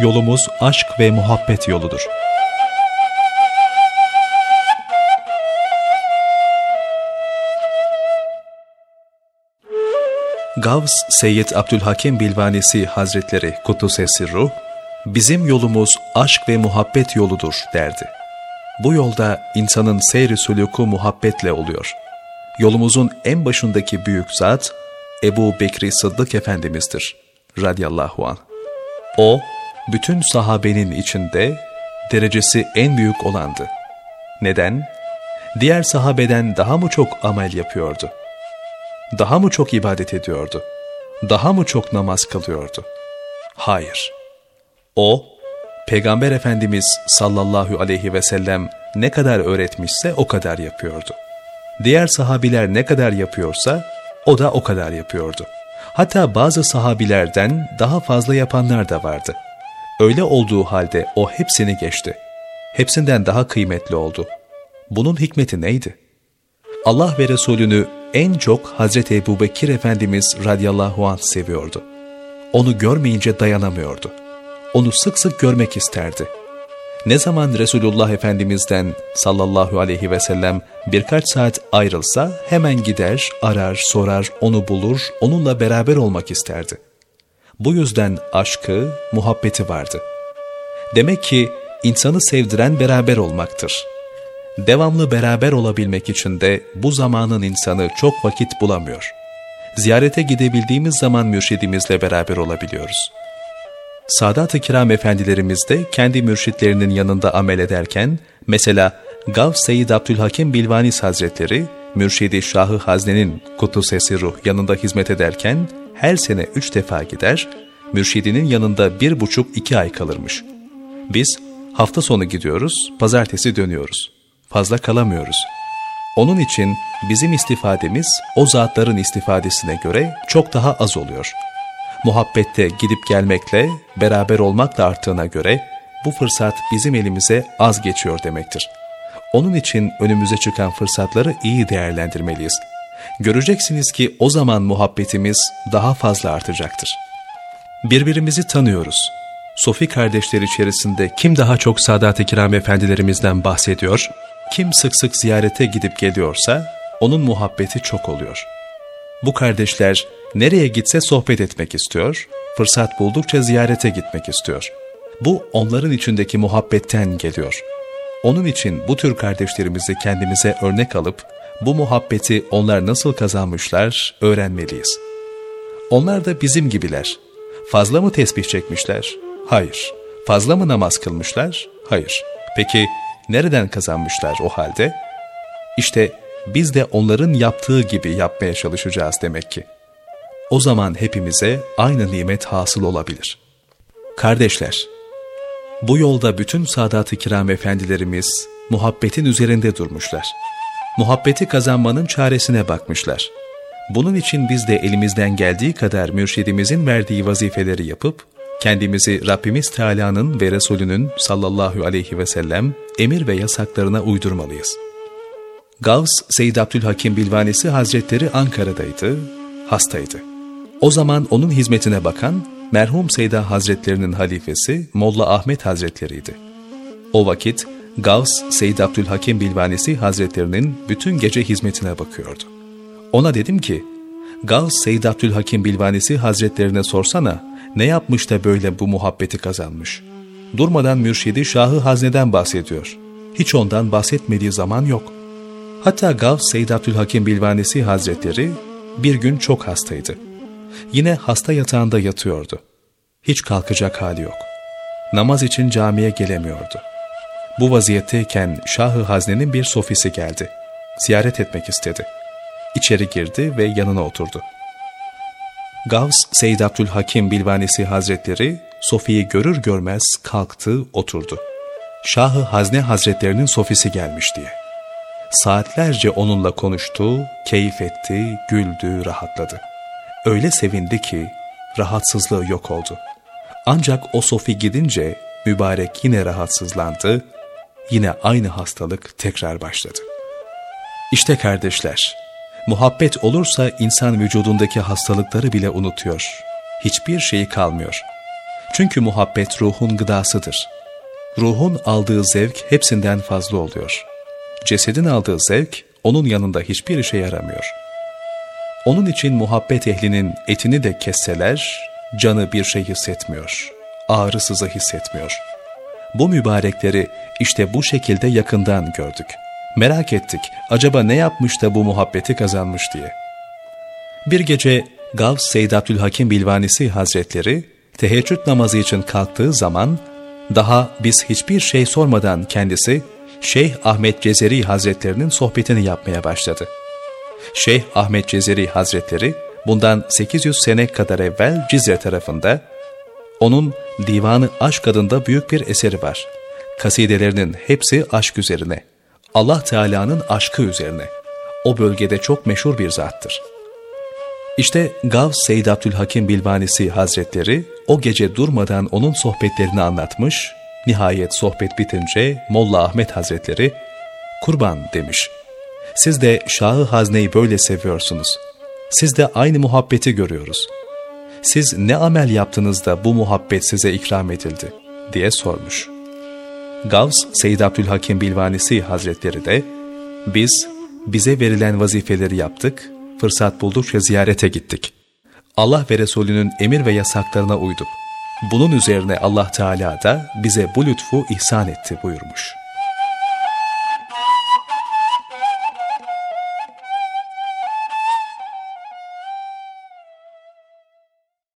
Yolumuz aşk ve muhabbet yoludur. Gavs Seyyid Abdülhakim Bilvanesi Hazretleri Kuddus Sirruh, bizim yolumuz aşk ve muhabbet yoludur derdi. Bu yolda insanın seyri sülûku muhabbetle oluyor. Yolumuzun en başındaki büyük zat, Ebu Bekri Sıddık Efendimiz'dir radiyallahu anh. O, bütün sahabenin içinde derecesi en büyük olandı. Neden? Diğer sahabeden daha mı çok amel yapıyordu? Daha mı çok ibadet ediyordu? Daha mı çok namaz kılıyordu? Hayır. O, Peygamber Efendimiz sallallahu aleyhi ve sellem ne kadar öğretmişse o kadar yapıyordu. Diğer sahabiler ne kadar yapıyorsa o da o kadar yapıyordu. Hatta bazı sahabilerden daha fazla yapanlar da vardı. Öyle olduğu halde o hepsini geçti. Hepsinden daha kıymetli oldu. Bunun hikmeti neydi? Allah ve Resulünü en çok Hazreti Ebu Bekir Efendimiz radıyallahu anh seviyordu. Onu görmeyince dayanamıyordu. Onu sık sık görmek isterdi. Ne zaman Resulullah Efendimiz'den sallallahu aleyhi ve sellem birkaç saat ayrılsa hemen gider, arar, sorar, onu bulur, onunla beraber olmak isterdi. Bu yüzden aşkı, muhabbeti vardı. Demek ki insanı sevdiren beraber olmaktır. Devamlı beraber olabilmek için de bu zamanın insanı çok vakit bulamıyor. Ziyarete gidebildiğimiz zaman mürşidimizle beraber olabiliyoruz. Sadat-ı Kiram efendilerimiz de kendi mürşitlerinin yanında amel ederken, mesela Gav Seyyid Abdülhakim Bilvanis Hazretleri, Mürşidi Şahı Hazne'nin Kuddusesi Ruh yanında hizmet ederken, her sene üç defa gider, mürşidinin yanında bir buçuk iki ay kalırmış. Biz hafta sonu gidiyoruz, pazartesi dönüyoruz. Fazla kalamıyoruz. Onun için bizim istifademiz o zatların istifadesine göre çok daha az oluyor.'' muhabbette gidip gelmekle, beraber olmakla arttığına göre bu fırsat bizim elimize az geçiyor demektir. Onun için önümüze çıkan fırsatları iyi değerlendirmeliyiz. Göreceksiniz ki o zaman muhabbetimiz daha fazla artacaktır. Birbirimizi tanıyoruz. Sofi kardeşler içerisinde kim daha çok Sadat-ı Kiram efendilerimizden bahsediyor, kim sık sık ziyarete gidip geliyorsa onun muhabbeti çok oluyor. Bu kardeşler nereye gitse sohbet etmek istiyor, fırsat buldukça ziyarete gitmek istiyor. Bu onların içindeki muhabbetten geliyor. Onun için bu tür kardeşlerimizi kendimize örnek alıp bu muhabbeti onlar nasıl kazanmışlar öğrenmeliyiz. Onlar da bizim gibiler. Fazla mı tesbih çekmişler? Hayır. Fazla mı namaz kılmışlar? Hayır. Peki nereden kazanmışlar o halde? İşte biz de onların yaptığı gibi yapmaya çalışacağız demek ki. O zaman hepimize aynı nimet hasıl olabilir. Kardeşler, bu yolda bütün Sadat-ı Kiram efendilerimiz muhabbetin üzerinde durmuşlar. Muhabbeti kazanmanın çaresine bakmışlar. Bunun için biz de elimizden geldiği kadar mürşidimizin verdiği vazifeleri yapıp, kendimizi Rabbimiz Teala'nın ve Resulünün sallallahu aleyhi ve sellem emir ve yasaklarına uydurmalıyız. Gavs Seyyid Abdülhakim Bilvanesi Hazretleri Ankara'daydı, hastaydı. O zaman onun hizmetine bakan merhum Seyda Hazretlerinin halifesi Molla Ahmet Hazretleriydi. O vakit Gavs Seyyid Abdülhakim Bilvanesi Hazretlerinin bütün gece hizmetine bakıyordu. Ona dedim ki, Gavs Seyyid Abdülhakim Bilvanesi Hazretlerine sorsana, ne yapmış da böyle bu muhabbeti kazanmış? Durmadan mürşidi Şahı Hazne'den bahsediyor. Hiç ondan bahsetmediği zaman yok. Hatta Gavs Seyyid Abdülhakim Bilvanesi Hazretleri bir gün çok hastaydı yine hasta yatağında yatıyordu. Hiç kalkacak hali yok. Namaz için camiye gelemiyordu. Bu vaziyetteyken Şahı Hazne'nin bir sofisi geldi. Ziyaret etmek istedi. İçeri girdi ve yanına oturdu. Gavs Seyyid Abdülhakim Bilvanesi Hazretleri Sofi'yi görür görmez kalktı oturdu. Şahı Hazne Hazretlerinin sofisi gelmiş diye. Saatlerce onunla konuştu, keyif etti, güldü, rahatladı. Öyle sevindi ki rahatsızlığı yok oldu. Ancak o Sofi gidince mübarek yine rahatsızlandı, yine aynı hastalık tekrar başladı. İşte kardeşler, muhabbet olursa insan vücudundaki hastalıkları bile unutuyor. Hiçbir şeyi kalmıyor. Çünkü muhabbet ruhun gıdasıdır. Ruhun aldığı zevk hepsinden fazla oluyor. Cesedin aldığı zevk onun yanında hiçbir işe yaramıyor. Onun için muhabbet ehlinin etini de kesseler, canı bir şey hissetmiyor. Ağrı sızı hissetmiyor. Bu mübarekleri işte bu şekilde yakından gördük. Merak ettik, acaba ne yapmış da bu muhabbeti kazanmış diye. Bir gece Gavs Seyyid Abdülhakim Bilvanisi Hazretleri, teheccüd namazı için kalktığı zaman, daha biz hiçbir şey sormadan kendisi, Şeyh Ahmet Cezeri Hazretlerinin sohbetini yapmaya başladı. Şeyh Ahmet Cezeri Hazretleri bundan 800 sene kadar evvel Cizre tarafında onun Divanı Aşk adında büyük bir eseri var. Kasidelerinin hepsi aşk üzerine. Allah Teala'nın aşkı üzerine. O bölgede çok meşhur bir zattır. İşte Gavs Seyyid Abdülhakim Bilvanisi Hazretleri o gece durmadan onun sohbetlerini anlatmış, nihayet sohbet bitince Molla Ahmet Hazretleri, kurban demiş. Siz de Şahı Hazne'yi böyle seviyorsunuz. Siz de aynı muhabbeti görüyoruz. Siz ne amel yaptınız da bu muhabbet size ikram edildi diye sormuş. Gavs Seyyid Abdülhakim Bilvanisi Hazretleri de biz bize verilen vazifeleri yaptık, fırsat buldukça ziyarete gittik. Allah ve Resulünün emir ve yasaklarına uyduk. Bunun üzerine Allah Teala da bize bu lütfu ihsan etti buyurmuş.''